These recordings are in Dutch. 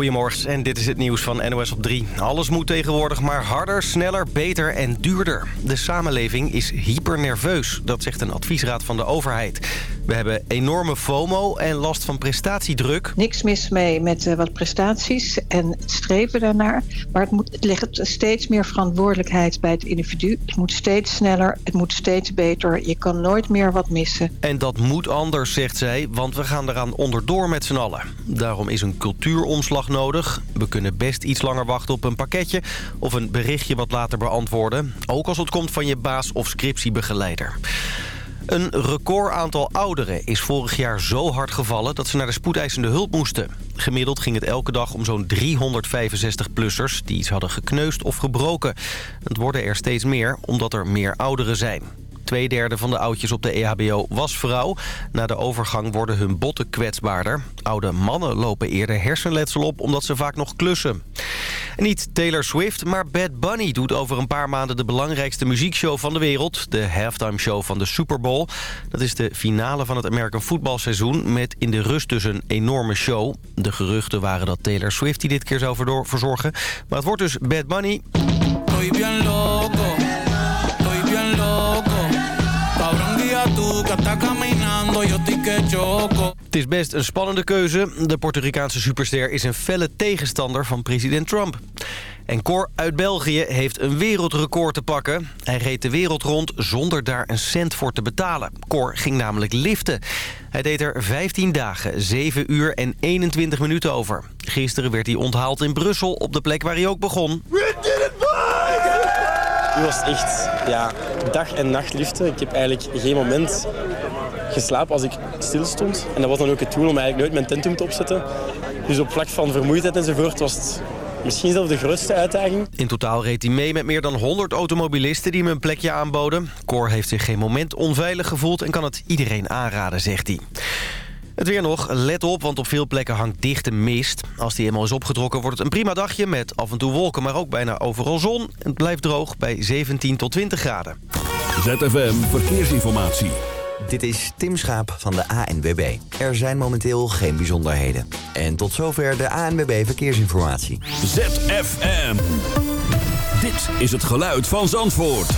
Goedemorgen en dit is het nieuws van NOS op 3. Alles moet tegenwoordig maar harder, sneller, beter en duurder. De samenleving is hypernerveus, dat zegt een adviesraad van de overheid. We hebben enorme FOMO en last van prestatiedruk. Niks mis mee met uh, wat prestaties en het streven daarnaar. Maar het, moet, het ligt steeds meer verantwoordelijkheid bij het individu. Het moet steeds sneller, het moet steeds beter. Je kan nooit meer wat missen. En dat moet anders, zegt zij, want we gaan eraan onderdoor met z'n allen. Daarom is een cultuuromslag nodig. We kunnen best iets langer wachten op een pakketje... of een berichtje wat later beantwoorden. Ook als het komt van je baas of scriptiebegeleider. Een record aantal ouderen is vorig jaar zo hard gevallen... dat ze naar de spoedeisende hulp moesten. Gemiddeld ging het elke dag om zo'n 365-plussers... die iets hadden gekneusd of gebroken. Het worden er steeds meer, omdat er meer ouderen zijn. Tweederde van de oudjes op de EHBO was vrouw. Na de overgang worden hun botten kwetsbaarder. Oude mannen lopen eerder hersenletsel op omdat ze vaak nog klussen. En niet Taylor Swift, maar Bad Bunny doet over een paar maanden de belangrijkste muziekshow van de wereld. De halftime show van de Super Bowl. Dat is de finale van het American voetbalseizoen met in de rust dus een enorme show. De geruchten waren dat Taylor Swift die dit keer zou verzorgen. Maar het wordt dus Bad Bunny. Het is best een spannende keuze. De Puerto Ricaanse superster is een felle tegenstander van president Trump. En Cor uit België heeft een wereldrecord te pakken. Hij reed de wereld rond zonder daar een cent voor te betalen. Cor ging namelijk liften. Hij deed er 15 dagen, 7 uur en 21 minuten over. Gisteren werd hij onthaald in Brussel op de plek waar hij ook begon. Het was echt ja, dag en nacht liften. Ik heb eigenlijk geen moment geslapen als ik stil stond. En dat was dan ook het doel om eigenlijk nooit mijn tentum te opzetten. Dus op vlak van vermoeidheid enzovoort was het misschien zelfs de grootste uitdaging. In totaal reed hij mee met meer dan 100 automobilisten die hem een plekje aanboden. Cor heeft zich geen moment onveilig gevoeld en kan het iedereen aanraden, zegt hij. Het weer nog. Let op, want op veel plekken hangt dichte mist. Als die eenmaal is opgetrokken wordt het een prima dagje... met af en toe wolken, maar ook bijna overal zon. Het blijft droog bij 17 tot 20 graden. ZFM Verkeersinformatie. Dit is Tim Schaap van de ANWB. Er zijn momenteel geen bijzonderheden. En tot zover de ANWB Verkeersinformatie. ZFM. Dit is het geluid van Zandvoort.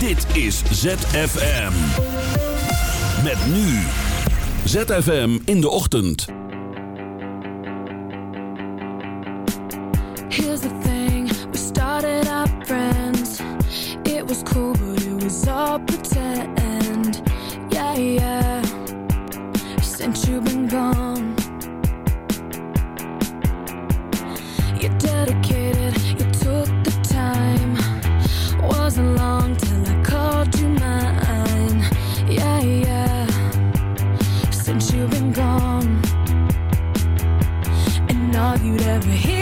Dit is ZFM. Met nu... ZFM in de ochtend. Here's the thing, we started out friends. It was cool, but it was all pretend. Yeah, yeah. Since you've been all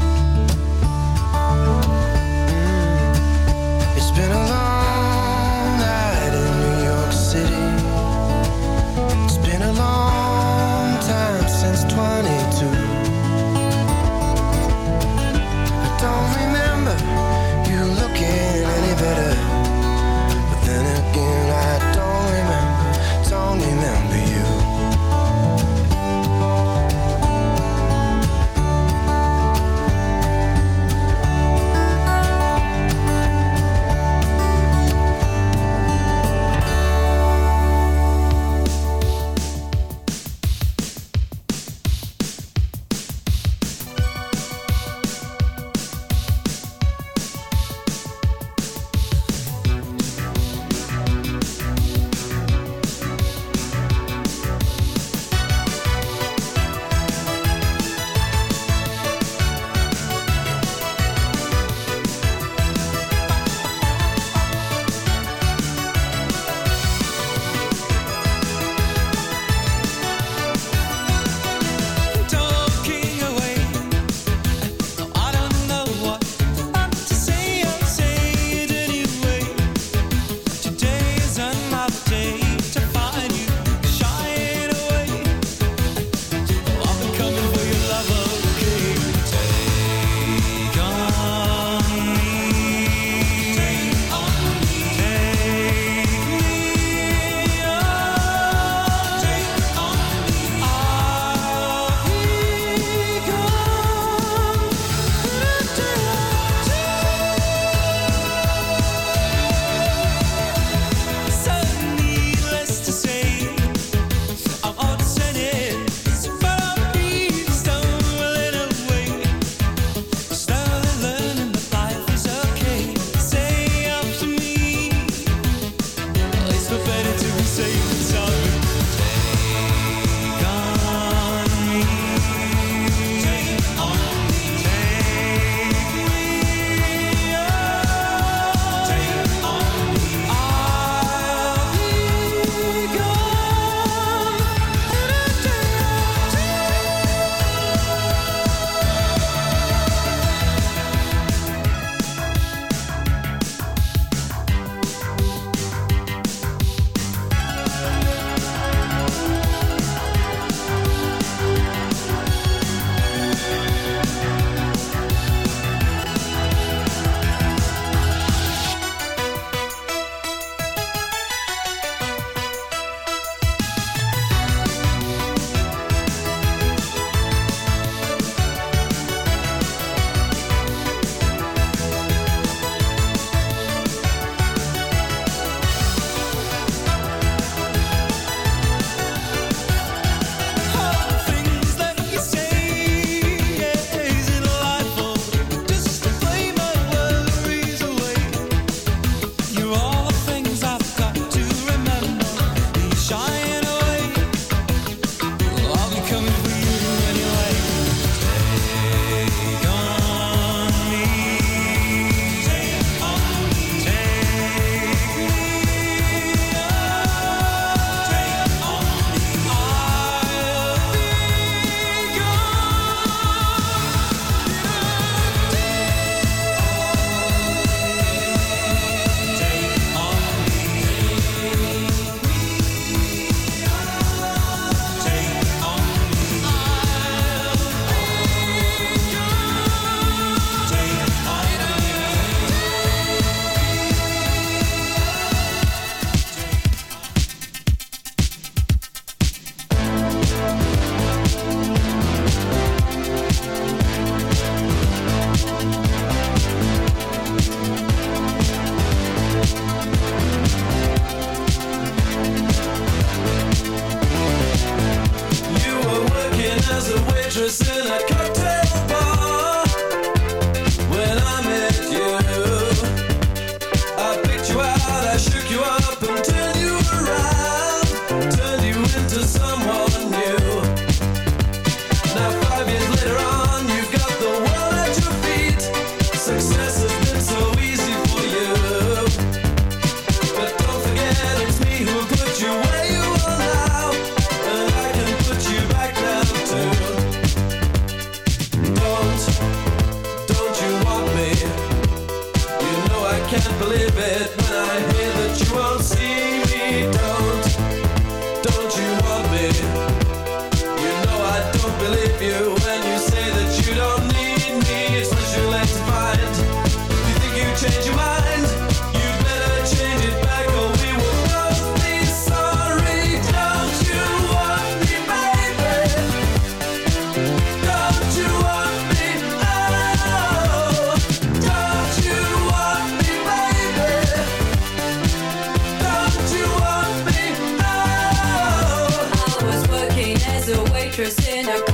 interest in a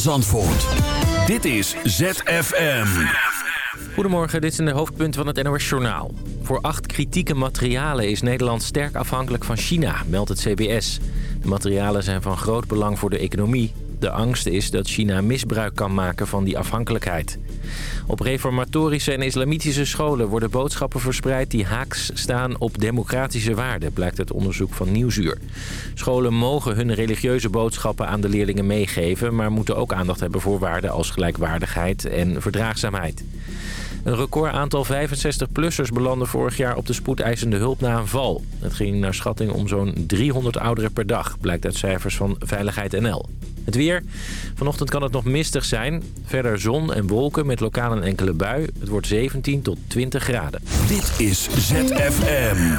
Zandvoort. Dit is ZFM. Goedemorgen, dit zijn de hoofdpunten van het NOS Journaal. Voor acht kritieke materialen is Nederland sterk afhankelijk van China, meldt het CBS. De materialen zijn van groot belang voor de economie. De angst is dat China misbruik kan maken van die afhankelijkheid. Op reformatorische en islamitische scholen worden boodschappen verspreid... die haaks staan op democratische waarden, blijkt uit onderzoek van Nieuwsuur. Scholen mogen hun religieuze boodschappen aan de leerlingen meegeven... maar moeten ook aandacht hebben voor waarden als gelijkwaardigheid en verdraagzaamheid. Een record aantal 65-plussers belandde vorig jaar op de spoedeisende hulp na een val. Het ging naar schatting om zo'n 300 ouderen per dag, blijkt uit cijfers van Veiligheid NL. Het weer. Vanochtend kan het nog mistig zijn. Verder zon en wolken met lokaal een enkele bui. Het wordt 17 tot 20 graden. Dit is ZFM.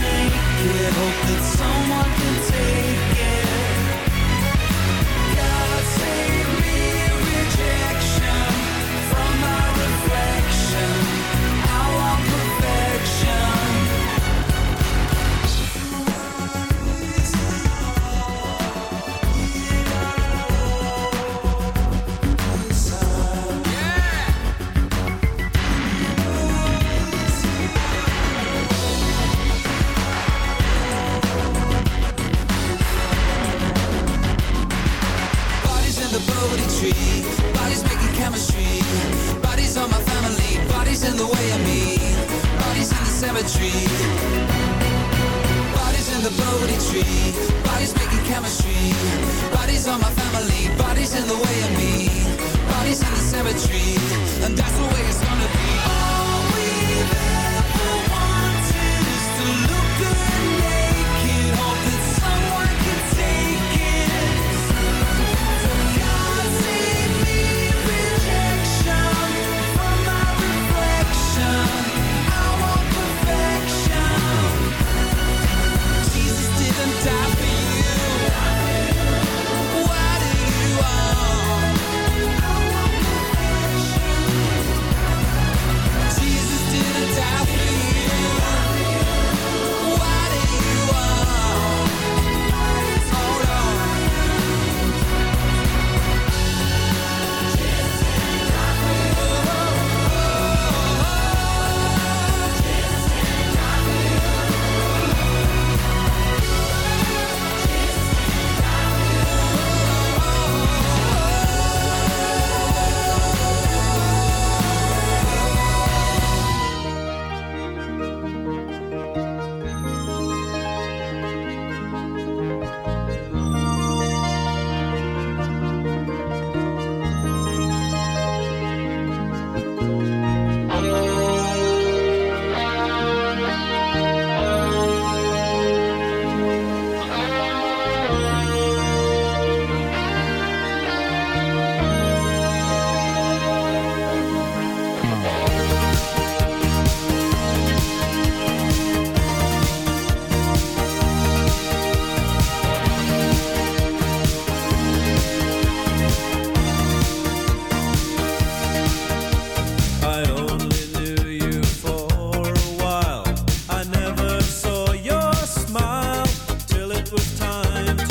I hope that someone can take it. chemistry, bodies making chemistry. Bodies on my family, bodies in the way of me. Bodies in the cemetery time.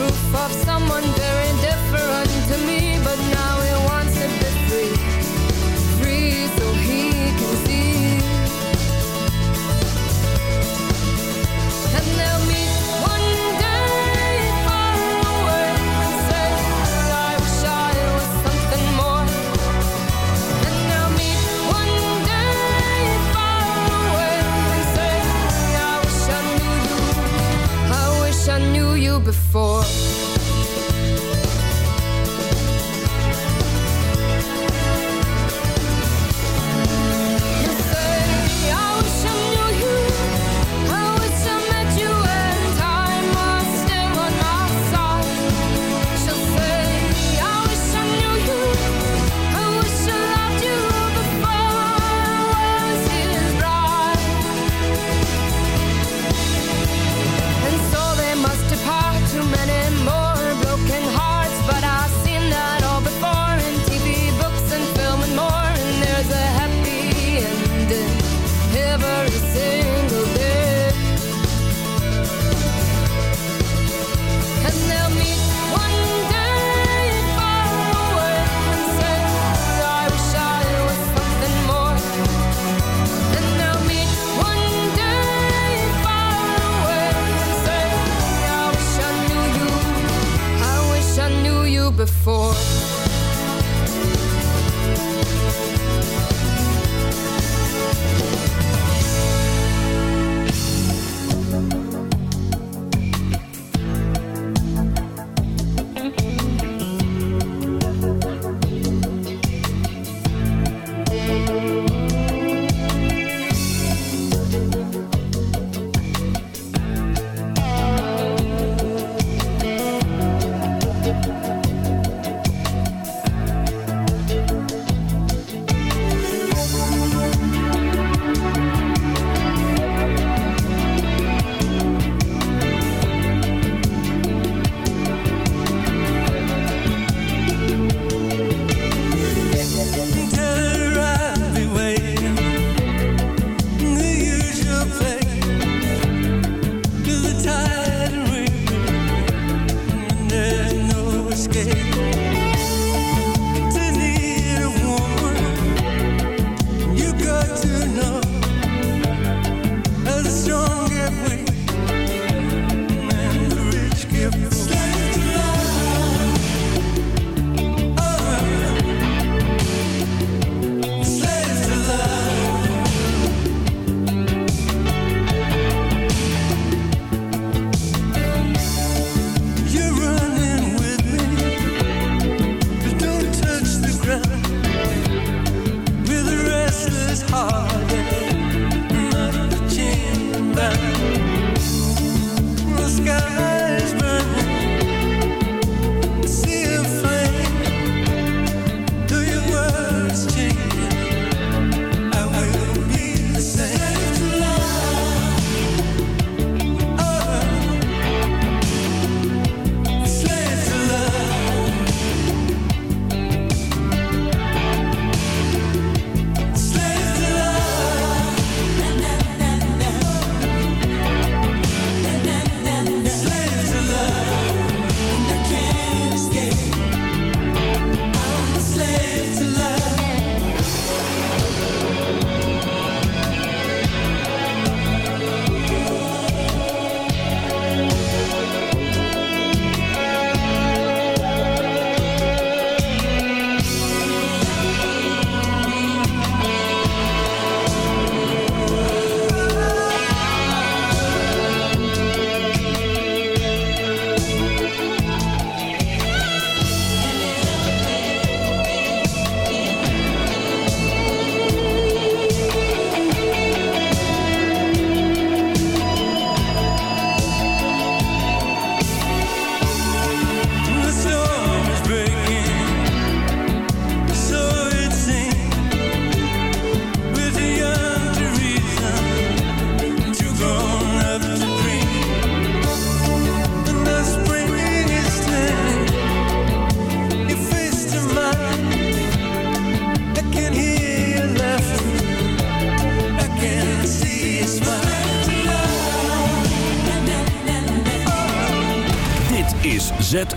roof of before.